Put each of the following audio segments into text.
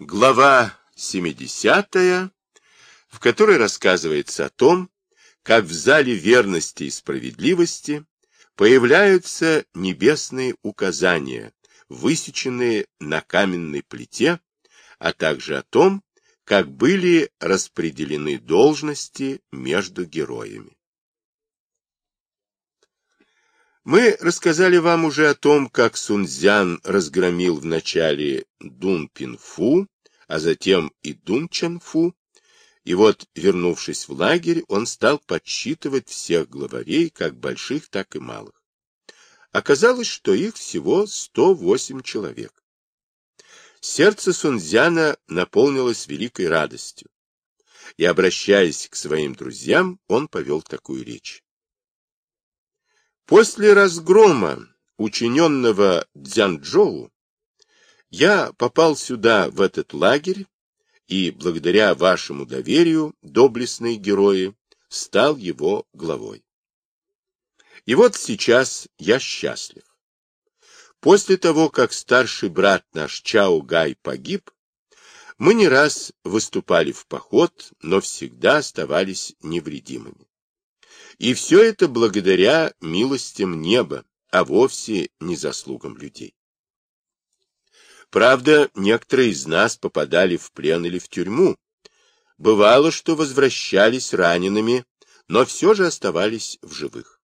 Глава 70, в которой рассказывается о том, как в зале верности и справедливости появляются небесные указания, высеченные на каменной плите, а также о том, как были распределены должности между героями. Мы рассказали вам уже о том, как Сунцзян разгромил вначале Дунпинфу, а затем и Дунчанфу, и вот, вернувшись в лагерь, он стал подсчитывать всех главарей, как больших, так и малых. Оказалось, что их всего 108 человек. Сердце Сунцзяна наполнилось великой радостью, и, обращаясь к своим друзьям, он повел такую речь. После разгрома, учиненного Дзянчжоу, я попал сюда, в этот лагерь, и, благодаря вашему доверию, доблестные герои, стал его главой. И вот сейчас я счастлив. После того, как старший брат наш Чао Гай погиб, мы не раз выступали в поход, но всегда оставались невредимыми. И все это благодаря милостям неба, а вовсе не заслугам людей. Правда, некоторые из нас попадали в плен или в тюрьму. Бывало, что возвращались ранеными, но все же оставались в живых.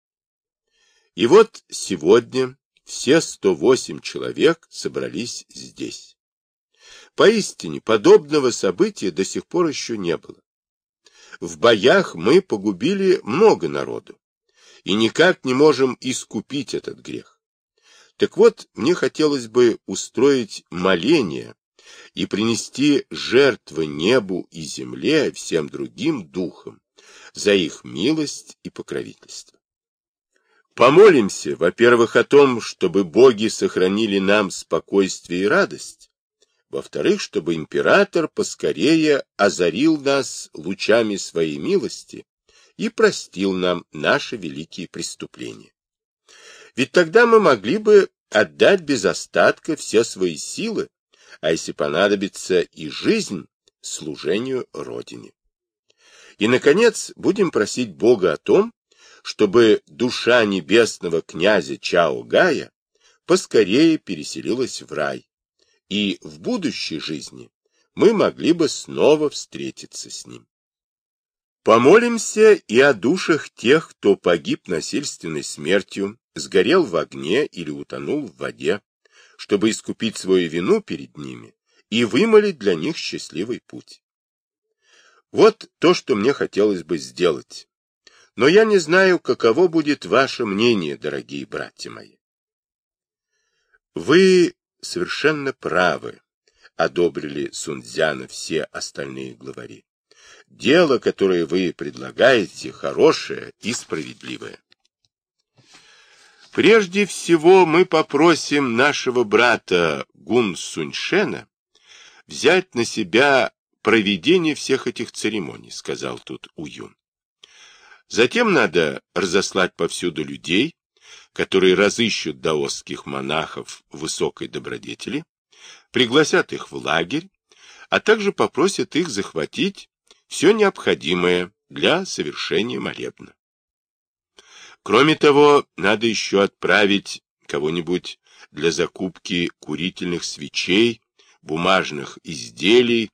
И вот сегодня все 108 человек собрались здесь. Поистине, подобного события до сих пор еще не было. В боях мы погубили много народу и никак не можем искупить этот грех. Так вот, мне хотелось бы устроить моление и принести жертвы небу и земле всем другим духам за их милость и покровительство. Помолимся, во-первых, о том, чтобы боги сохранили нам спокойствие и радость, во-вторых, чтобы император поскорее озарил нас лучами своей милости и простил нам наши великие преступления. Ведь тогда мы могли бы отдать без остатка все свои силы, а если понадобится и жизнь, служению Родине. И, наконец, будем просить Бога о том, чтобы душа небесного князя Чао Гая поскорее переселилась в рай, и в будущей жизни мы могли бы снова встретиться с ним. Помолимся и о душах тех, кто погиб насильственной смертью, сгорел в огне или утонул в воде, чтобы искупить свою вину перед ними и вымолить для них счастливый путь. Вот то, что мне хотелось бы сделать. Но я не знаю, каково будет ваше мнение, дорогие братья мои. Вы совершенно правы, одобрили Сунцзяна все остальные главари. Дело, которое вы предлагаете, хорошее и справедливое. Прежде всего мы попросим нашего брата Гун Суньшена взять на себя проведение всех этих церемоний, сказал тут Уюн. Затем надо разослать повсюду людей, которые разыщут даосских монахов высокой добродетели, пригласят их в лагерь, а также попросят их захватить все необходимое для совершения молебна. Кроме того, надо еще отправить кого-нибудь для закупки курительных свечей, бумажных изделий,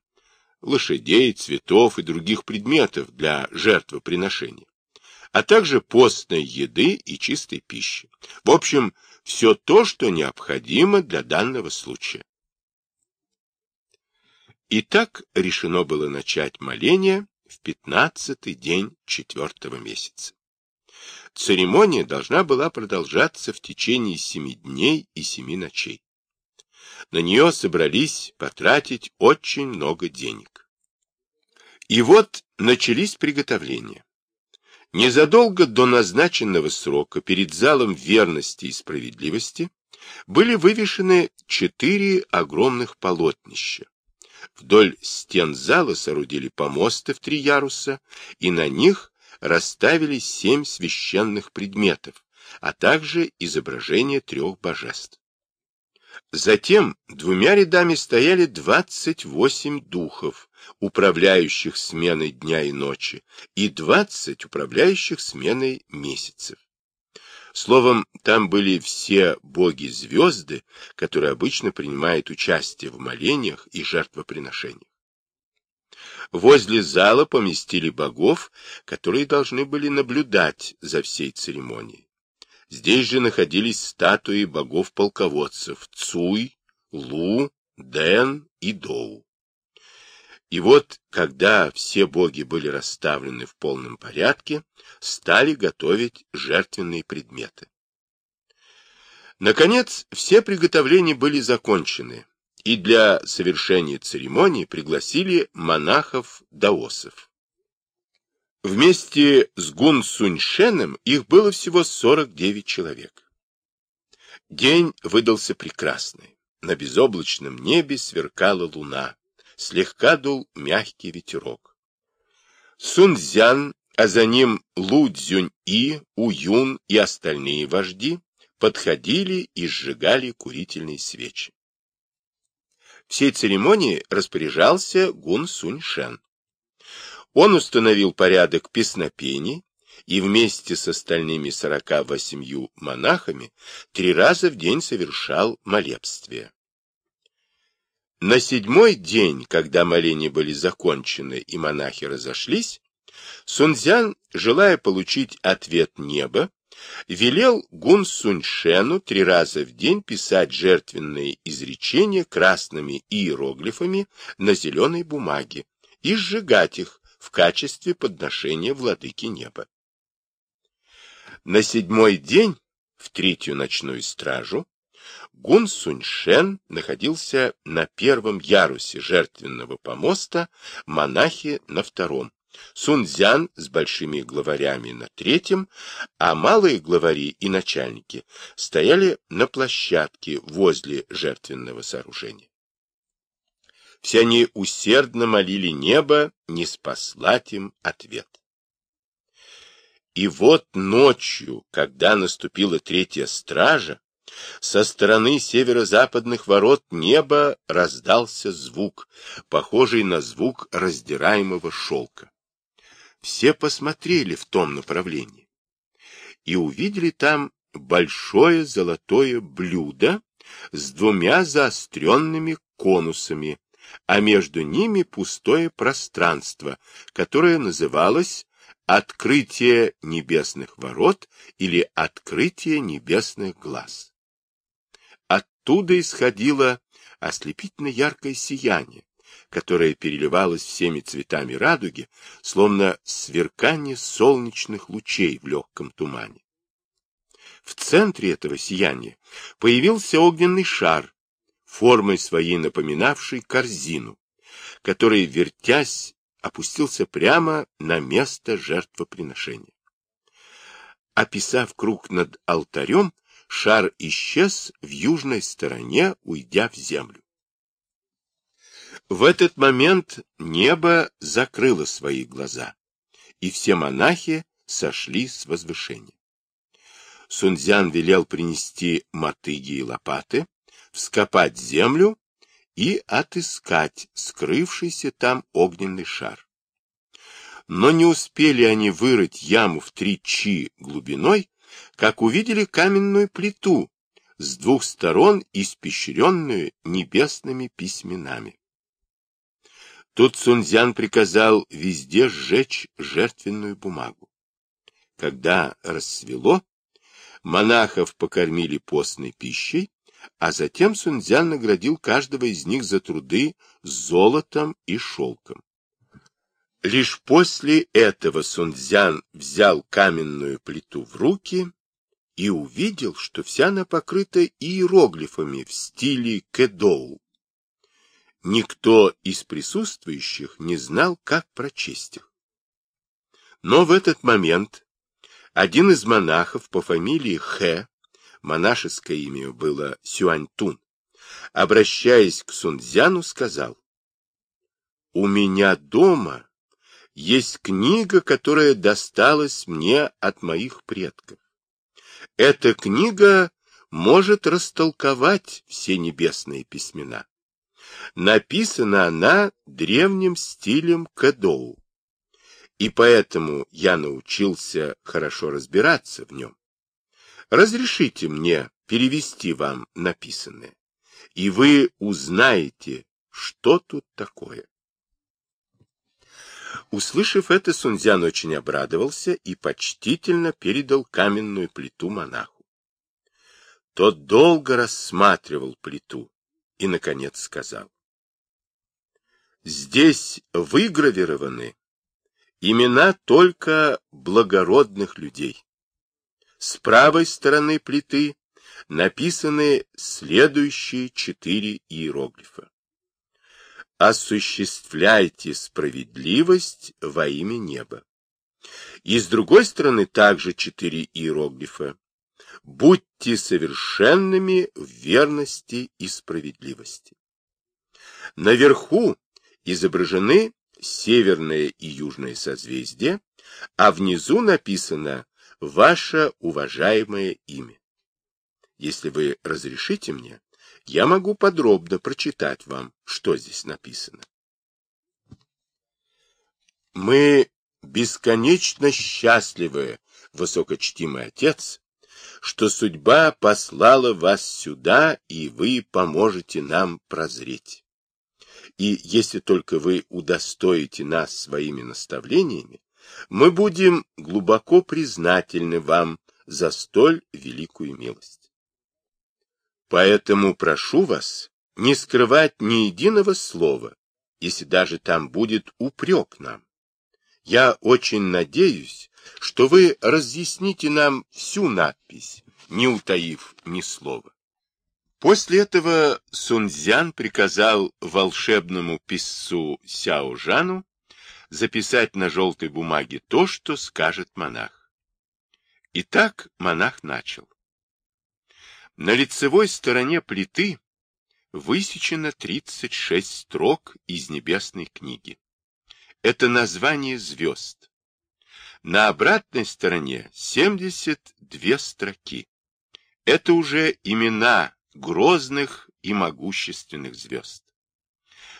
лошадей, цветов и других предметов для жертвоприношения а также постной еды и чистой пищи. В общем, все то, что необходимо для данного случая. И так решено было начать моление в пятнадцатый день четвертого месяца. Церемония должна была продолжаться в течение семи дней и семи ночей. На нее собрались потратить очень много денег. И вот начались приготовления. Незадолго до назначенного срока перед залом верности и справедливости были вывешены четыре огромных полотнища. Вдоль стен зала соорудили помосты в три яруса, и на них расставили семь священных предметов, а также изображение трех божеств. Затем двумя рядами стояли 28 духов, управляющих сменой дня и ночи, и 20 управляющих сменой месяцев. Словом, там были все боги-звезды, которые обычно принимают участие в молениях и жертвоприношениях. Возле зала поместили богов, которые должны были наблюдать за всей церемонией. Здесь же находились статуи богов-полководцев Цуй, Лу, Дэн и Доу. И вот, когда все боги были расставлены в полном порядке, стали готовить жертвенные предметы. Наконец, все приготовления были закончены, и для совершения церемонии пригласили монахов-даосов. Вместе с Гун Суньшеном их было всего 49 человек. День выдался прекрасный. На безоблачном небе сверкала луна. Слегка дул мягкий ветерок. Сунцзян, а за ним Лу Цзюнь-И, Уюн и остальные вожди подходили и сжигали курительные свечи. Всей церемонии распоряжался Гун Суньшен. Он установил порядок песнопений и вместе с остальными сорока восемью монахами три раза в день совершал молебствие. На седьмой день, когда моления были закончены и монахи разошлись, Сунцзян, желая получить ответ неба, велел Гун Суньшену три раза в день писать жертвенные изречения красными иероглифами на зеленой бумаге и сжигать их в качестве подношения владыки неба. На седьмой день, в третью ночную стражу, Гун Суньшен находился на первом ярусе жертвенного помоста, монахи на втором, Сунцзян с большими главарями на третьем, а малые главари и начальники стояли на площадке возле жертвенного сооружения. Все они усердно молили небо не спаслать им ответ. И вот ночью, когда наступила третья стража, со стороны северо-западных ворот неба раздался звук, похожий на звук раздираемого шелка. Все посмотрели в том направлении и увидели там большое золотое блюдо с двумя заостренными конусами, а между ними пустое пространство, которое называлось «Открытие небесных ворот» или «Открытие небесных глаз». Оттуда исходило ослепительно яркое сияние, которое переливалось всеми цветами радуги, словно сверкание солнечных лучей в легком тумане. В центре этого сияния появился огненный шар, формой своей напоминавший корзину, который, вертясь, опустился прямо на место жертвоприношения. Описав круг над алтарем, шар исчез в южной стороне, уйдя в землю. В этот момент небо закрыло свои глаза, и все монахи сошли с возвышения. Сунцзян велел принести мотыги и лопаты, вскопать землю и отыскать скрывшийся там огненный шар. Но не успели они вырыть яму в три чи глубиной, как увидели каменную плиту, с двух сторон испещренную небесными письменами. Тут Сунцзян приказал везде сжечь жертвенную бумагу. Когда рассвело, монахов покормили постной пищей, а затем Сунцзян наградил каждого из них за труды золотом и шелком. Лишь после этого Сунцзян взял каменную плиту в руки и увидел, что вся она покрыта иероглифами в стиле кэдоу. Никто из присутствующих не знал, как прочесть их. Но в этот момент один из монахов по фамилии Хэ монашеское имя было Сюаньтун, обращаясь к Сунцзяну, сказал, «У меня дома есть книга, которая досталась мне от моих предков. Эта книга может растолковать все небесные письмена. Написана она древним стилем Кэдоу, и поэтому я научился хорошо разбираться в нем. Разрешите мне перевести вам написанное, и вы узнаете, что тут такое. Услышав это, Сунцзян очень обрадовался и почтительно передал каменную плиту монаху. Тот долго рассматривал плиту и, наконец, сказал. Здесь выгравированы имена только благородных людей. С правой стороны плиты написаны следующие четыре иероглифа. «Осуществляйте справедливость во имя неба». И с другой стороны также четыре иероглифа. «Будьте совершенными в верности и справедливости». Наверху изображены северное и южное созвездие, а внизу написано ваше уважаемое имя. Если вы разрешите мне, я могу подробно прочитать вам, что здесь написано. Мы бесконечно счастливы, высокочтимый отец, что судьба послала вас сюда, и вы поможете нам прозреть. И если только вы удостоите нас своими наставлениями, мы будем глубоко признательны вам за столь великую милость. Поэтому прошу вас не скрывать ни единого слова, если даже там будет упрек нам. Я очень надеюсь, что вы разъясните нам всю надпись, не утаив ни слова. После этого Сунцзян приказал волшебному писцу Сяо Жану записать на желтой бумаге то, что скажет монах. Итак, монах начал. На лицевой стороне плиты высечено 36 строк из небесной книги. Это название звезд. На обратной стороне 72 строки. Это уже имена грозных и могущественных звезд.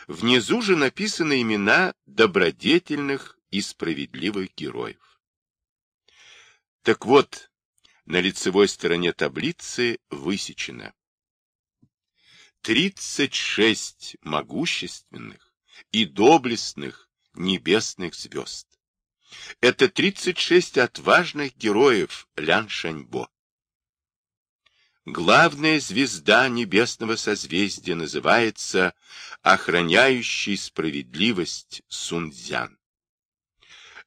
Внизу же написаны имена добродетельных и справедливых героев. Так вот, на лицевой стороне таблицы высечено 36 могущественных и доблестных небесных звезд. Это 36 отважных героев Лян Шаньбо. Главная звезда небесного созвездия называется охраняющий справедливость Сунцзян.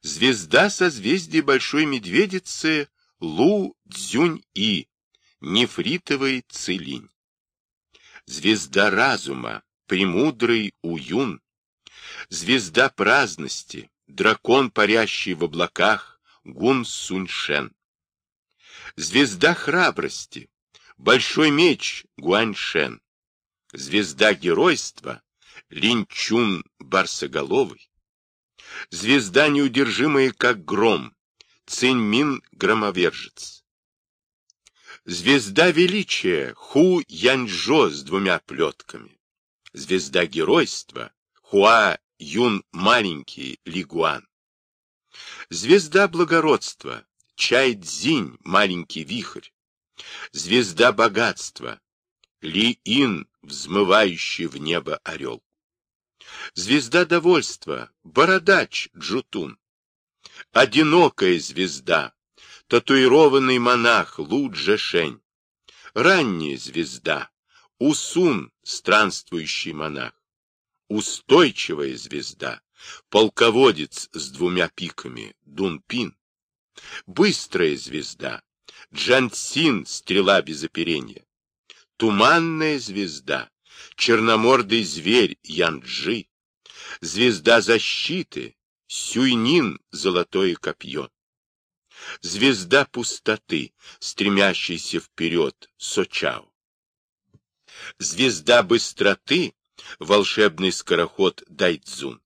Звезда созвездия Большой Медведицы Лу Цзюнь-И, нефритовый Цилинь. Звезда разума, премудрый Уюн. Звезда праздности, дракон, парящий в облаках, Гун Суньшен. Звезда храбрости, большой меч Гуаньшен звезда геройства Линчун Барсоголовый, звезда неудержимая, как гром, Циньмин Громовержец, звезда величия Ху Яньжо с двумя плетками, звезда геройства Хуа Юн Маленький Лигуан, звезда благородства Чай Цзинь Маленький Вихрь, звезда богатства Ли-Ин взмывающий в небо орел. Звезда довольства, бородач Джутун. Одинокая звезда, татуированный монах Лу Джешень. Ранняя звезда, Усун, странствующий монах. Устойчивая звезда, полководец с двумя пиками, Дунпин. Быстрая звезда, Джансин, стрела без оперения. Туманная звезда, черномордый зверь Янджи, звезда защиты, Сюйнин, золотое копье, звезда пустоты, стремящаяся вперед, Сочао, звезда быстроты, волшебный скороход Дайцзун,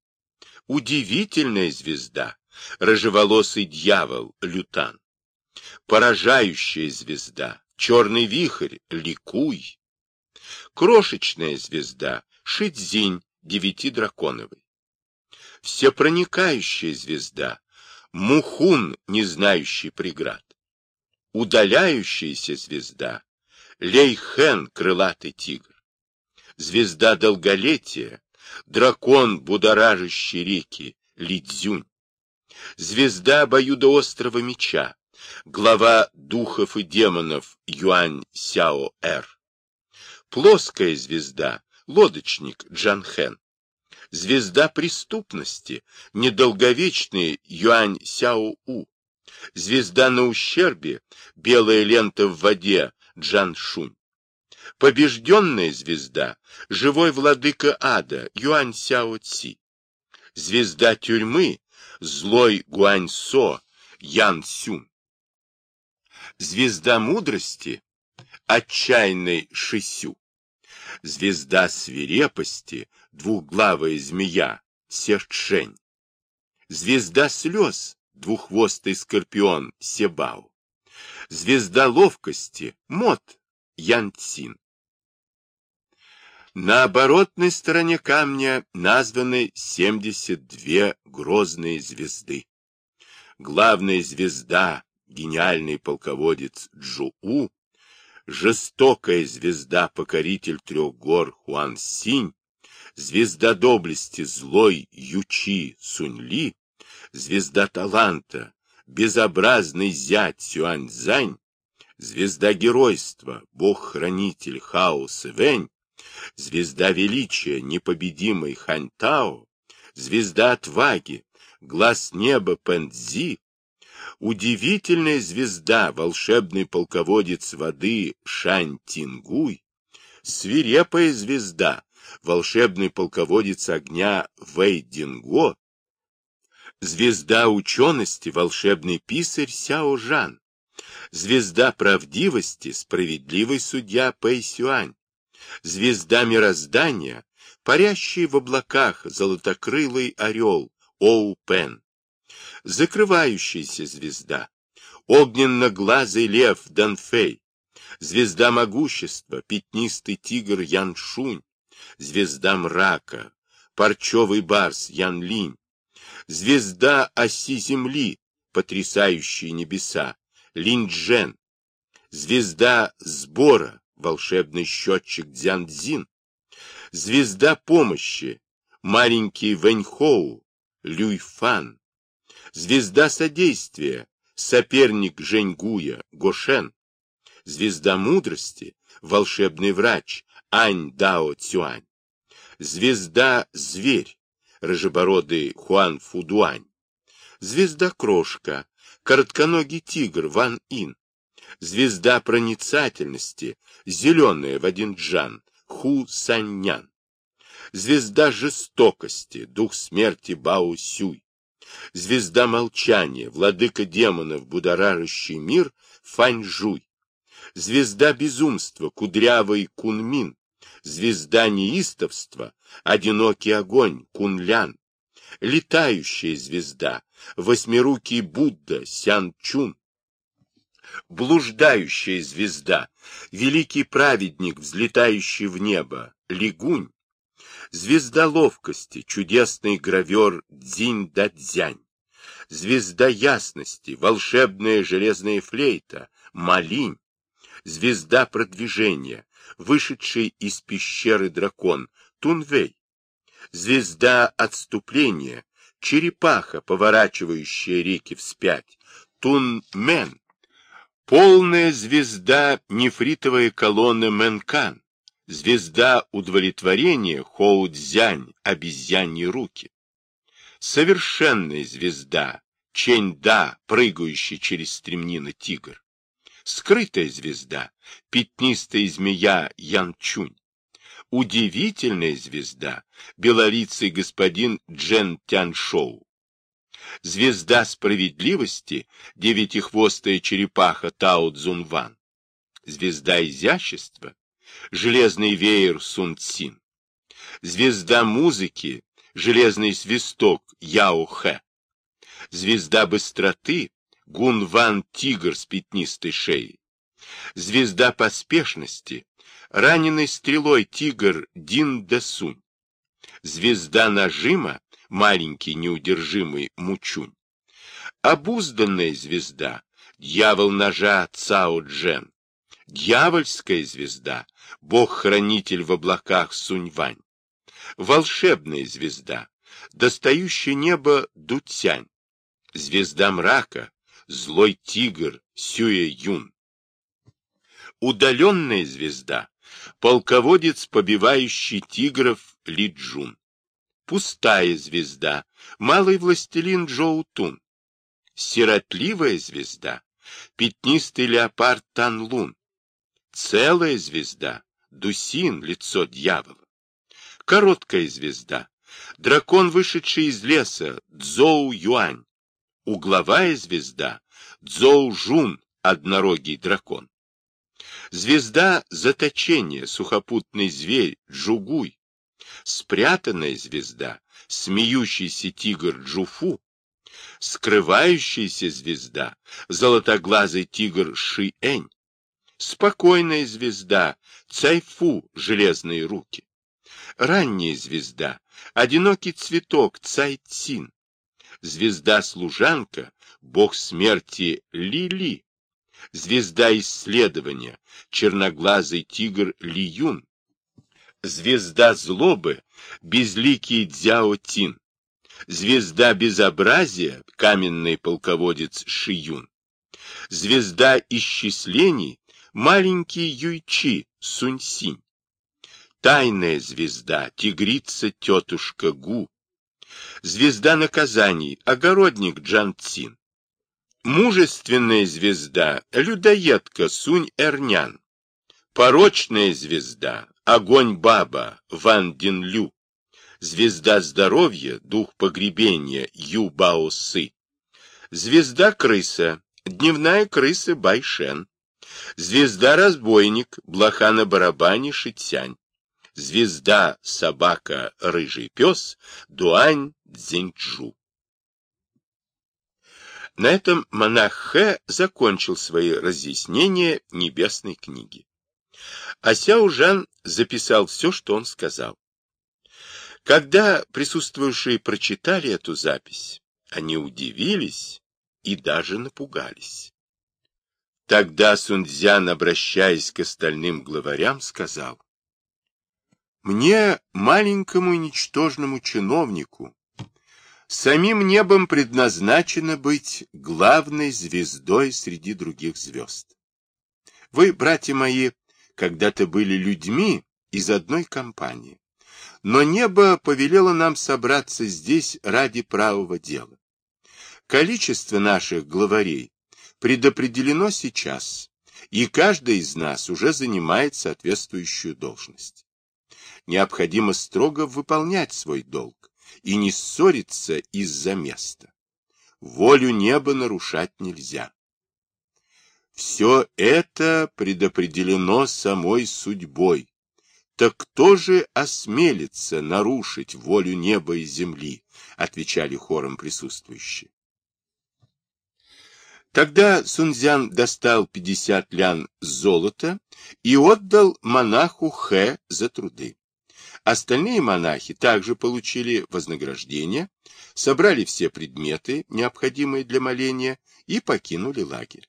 удивительная звезда, рыжеволосый дьявол Лютан, поражающая звезда, черный вихрь, ликуй. Крошечная звезда, Шидзинь, девятидраконовый. Всепроникающая звезда, Мухун, не знающий преград. Удаляющаяся звезда, Лейхен, крылатый тигр. Звезда долголетия, дракон, будоражащий реки, Лидзюнь. Звезда обоюдоострого меча, глава духов и демонов Юань Сяо-Эр. Плоская звезда, лодочник Джанхэн. Звезда преступности, недолговечный Юань Сяо-У. Звезда на ущербе, белая лента в воде Джан Шунь. Побежденная звезда, живой владыка ада Юань Сяо Ци. Звезда тюрьмы, злой Гуань Со Ян Сюн. Звезда мудрости, отчаянный Шисю. Звезда свирепости, двухглавая змея, Сехчень. Звезда слез, двуххвостый скорпион, Себао. Звезда ловкости, Мот, Янцин. На оборотной стороне камня названы 72 грозные звезды. Главная звезда гениальный полководец Джуу, жестокая звезда-покоритель трех гор Хуан Синь, звезда доблести злой Ючи Суньли, звезда таланта, безобразный зять Сюаньцзань, звезда геройства, бог-хранитель Хао Севэнь, звезда величия, непобедимый Ханьтао, звезда отваги, глаз неба Пэнцзи, Удивительная звезда, волшебный полководец воды Шань Тингуй, свирепая звезда, волшебный полководец огня Вэй Динго, звезда учености, волшебный писарь Сяо Жан, звезда правдивости, справедливый судья Пэй Сюань, звезда мироздания, парящий в облаках золотокрылый орел Оу Пен, закрывающаяся звезда, огненно-глазый лев Данфей, звезда могущества, пятнистый тигр Яншунь, звезда мрака, парчевый барс Янлинь, звезда оси земли, потрясающие небеса, Линджен, звезда сбора, волшебный счетчик Дзяндзин, звезда помощи, маленький Вэньхоу, Люйфан, звезда содействия, соперник Женьгуя, Гошен, звезда мудрости, волшебный врач, Ань Дао Цюань, звезда зверь, рыжебородый Хуан Фудуань, звезда крошка, коротконогий тигр Ван Ин, звезда проницательности, зеленая в один джан, Ху Саньян, звезда жестокости, дух смерти Бао Сюй, звезда молчания, владыка демонов, будоражащий мир, Фаньжуй, звезда безумства, кудрявый Кунмин, звезда неистовства, одинокий огонь, Кунлян, летающая звезда, восьмирукий Будда, Сян-Чун, блуждающая звезда, великий праведник, взлетающий в небо, Лигунь, звезда ловкости, чудесный гравер Дзинь-да-дзянь, звезда ясности, волшебная железная флейта, Малинь, звезда продвижения, вышедший из пещеры дракон, Тунвей, звезда отступления, черепаха, поворачивающая реки вспять, Тун-мен, полная звезда нефритовая колонна Мэнкан, Звезда удовлетворения Хоу-Дзянь, обезьяньи руки. Совершенная звезда Чэнь-Да, прыгающий через стремнины тигр. Скрытая звезда, пятнистая змея Ян-Чунь. Удивительная звезда, белолицый господин Джен Тяньшоу. Звезда справедливости, девятихвостая черепаха Тао Цзунван. Звезда изящества, железный веер Сун Цин. Звезда музыки, железный свисток Яо Хэ. Звезда быстроты, Гун Ван Тигр с пятнистой шеей. звезда поспешности, раненый стрелой тигр Дин Десунь, звезда нажима, маленький неудержимый Мучунь, обузданная звезда, дьявол ножа Цао Джен, дьявольская звезда, бог-хранитель в облаках Суньвань, волшебная звезда, достающая небо Дуцянь, звезда мрака, злой тигр Сюэ Юн, удаленная звезда, полководец, побивающий тигров Ли Джун, пустая звезда, малый властелин Джоу Тун, сиротливая звезда, пятнистый леопард Тан Лун, целая звезда, Дусин, лицо дьявола, короткая звезда, дракон, вышедший из леса, Цзоу Юань, угловая звезда, Цзоу Жун, однорогий дракон, звезда заточения, сухопутный зверь, Джугуй, спрятанная звезда, смеющийся тигр Джуфу, скрывающаяся звезда, золотоглазый тигр Ши-Энь, спокойная звезда, Цайфу, железные руки, ранняя звезда, одинокий цветок Цай-Цин, звезда-служанка, бог смерти Ли-Ли, звезда исследования, черноглазый тигр Ли-Юн, звезда злобы, безликий Дзяо-Тин, звезда безобразия, каменный полководец Шиюн, звезда исчислений, маленький Юйчи Сунь-Синь, тайная звезда, тигрица тетушка Гу, звезда наказаний, огородник Джан Цин, мужественная звезда, людоедка Сунь-Эрнян, порочная звезда, огонь баба Ван Дин Лю, звезда здоровья, дух погребения Ю Бао Сы, звезда крыса, дневная крыса Байшен, звезда разбойник, блоха на барабане Шитсянь, звезда собака рыжий пес Дуань Цзиньчжу. На этом монах Хэ закончил свои разъяснения небесной книги. А Сяо Жан записал все, что он сказал. Когда присутствующие прочитали эту запись, они удивились и даже напугались. Тогда Сунцзян, обращаясь к остальным главарям, сказал, «Мне, маленькому и ничтожному чиновнику, самим небом предназначено быть главной звездой среди других звезд. Вы, братья мои, когда-то были людьми из одной компании но небо повелело нам собраться здесь ради правого дела. Количество наших главарей предопределено сейчас, и каждый из нас уже занимает соответствующую должность. Необходимо строго выполнять свой долг и не ссориться из-за места. Волю неба нарушать нельзя. Все это предопределено самой судьбой, так кто же осмелится нарушить волю неба и земли? Отвечали хором присутствующие. Тогда Сунцзян достал пятьдесят лян золота и отдал монаху Хэ за труды. Остальные монахи также получили вознаграждение, собрали все предметы, необходимые для моления, и покинули лагерь.